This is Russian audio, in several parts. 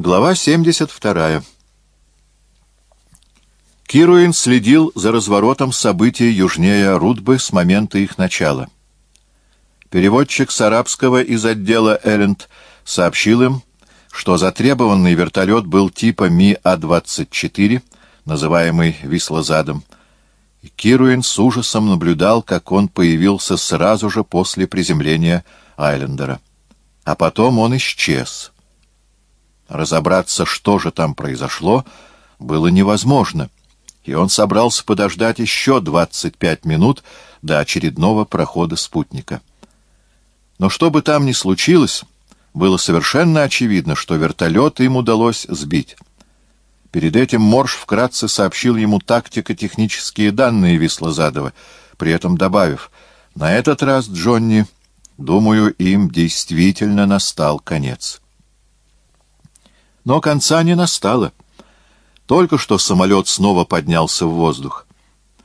Глава 72. Кируин следил за разворотом событий южнее Рудбы с момента их начала. Переводчик с арабского из отдела Элленд сообщил им, что затребованный вертолет был типа Ми-А-24, называемый Вислозадом. Кируин с ужасом наблюдал, как он появился сразу же после приземления Айлендера. А потом он исчез. Разобраться, что же там произошло, было невозможно, и он собрался подождать еще 25 минут до очередного прохода спутника. Но что бы там ни случилось, было совершенно очевидно, что вертолет им удалось сбить. Перед этим Морж вкратце сообщил ему тактико-технические данные Вислозадова, при этом добавив, «На этот раз, Джонни, думаю, им действительно настал конец». Но конца не настало. Только что самолет снова поднялся в воздух.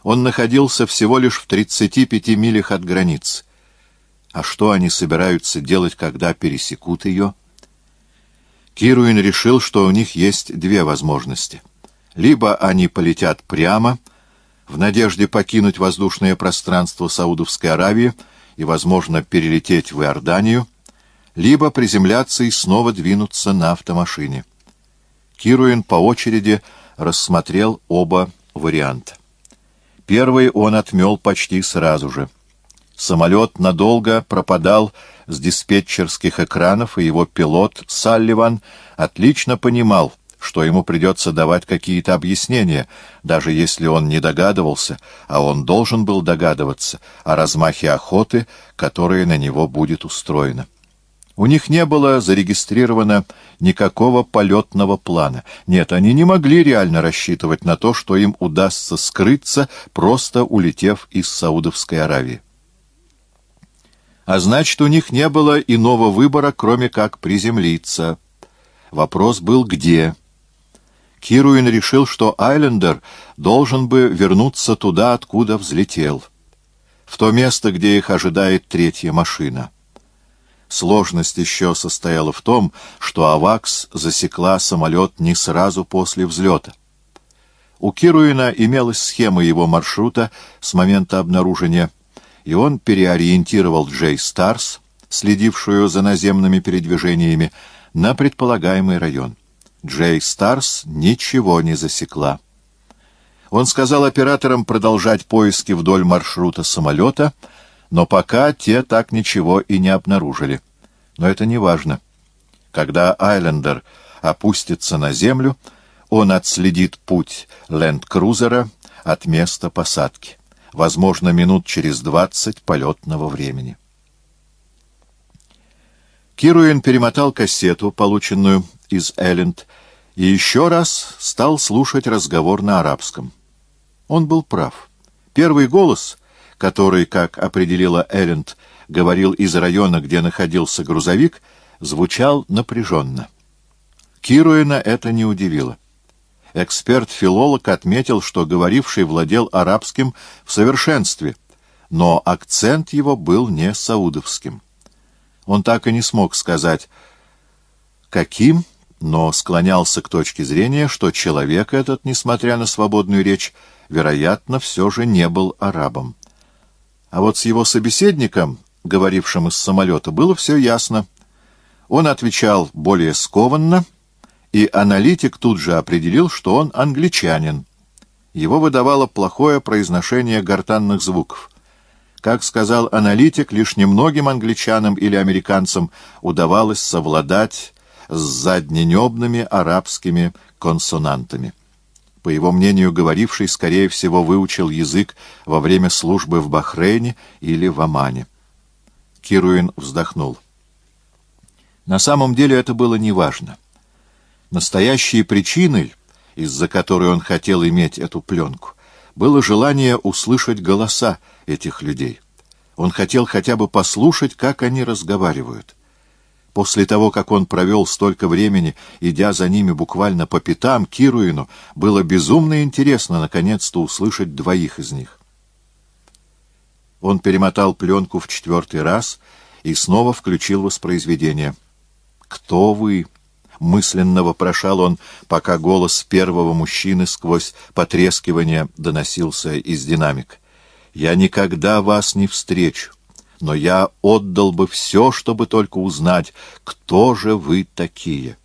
Он находился всего лишь в 35 милях от границы. А что они собираются делать, когда пересекут ее? Кируин решил, что у них есть две возможности. Либо они полетят прямо, в надежде покинуть воздушное пространство Саудовской Аравии и, возможно, перелететь в Иорданию, либо приземляться и снова двинуться на автомашине. Кируин по очереди рассмотрел оба варианта. Первый он отмел почти сразу же. Самолет надолго пропадал с диспетчерских экранов, и его пилот Салливан отлично понимал, что ему придется давать какие-то объяснения, даже если он не догадывался, а он должен был догадываться о размахе охоты, которая на него будет устроена. У них не было зарегистрировано никакого полетного плана. Нет, они не могли реально рассчитывать на то, что им удастся скрыться, просто улетев из Саудовской Аравии. А значит, у них не было иного выбора, кроме как приземлиться. Вопрос был где. Кируин решил, что Айлендер должен бы вернуться туда, откуда взлетел. В то место, где их ожидает третья машина. Сложность еще состояла в том, что «Авакс» засекла самолет не сразу после взлета. У Кируина имелась схема его маршрута с момента обнаружения, и он переориентировал Джей Старс, следившую за наземными передвижениями, на предполагаемый район. Джей Старс ничего не засекла. Он сказал операторам продолжать поиски вдоль маршрута самолета — но пока те так ничего и не обнаружили. Но это не важно. Когда Айлендер опустится на землю, он отследит путь ленд-крузера от места посадки. Возможно, минут через двадцать полетного времени. Кируин перемотал кассету, полученную из Элленд, и еще раз стал слушать разговор на арабском. Он был прав. Первый голос — который, как определила Эренд, говорил из района, где находился грузовик, звучал напряженно. Кируина это не удивило. Эксперт-филолог отметил, что говоривший владел арабским в совершенстве, но акцент его был не саудовским. Он так и не смог сказать, каким, но склонялся к точке зрения, что человек этот, несмотря на свободную речь, вероятно, все же не был арабом. А вот с его собеседником, говорившим из самолета, было все ясно. Он отвечал более скованно, и аналитик тут же определил, что он англичанин. Его выдавало плохое произношение гортанных звуков. Как сказал аналитик, лишь немногим англичанам или американцам удавалось совладать с задненебными арабскими консонантами. По его мнению, говоривший, скорее всего, выучил язык во время службы в Бахрейне или в Омане. Кируин вздохнул. На самом деле это было неважно. Настоящей причиной, из-за которой он хотел иметь эту пленку, было желание услышать голоса этих людей. Он хотел хотя бы послушать, как они разговаривают. После того, как он провел столько времени, идя за ними буквально по пятам, Кируину было безумно интересно наконец-то услышать двоих из них. Он перемотал пленку в четвертый раз и снова включил воспроизведение. «Кто вы?» Мысленно вопрошал он, пока голос первого мужчины сквозь потрескивание доносился из динамика. «Я никогда вас не встречу, но я отдал бы все, чтобы только узнать, кто же вы такие».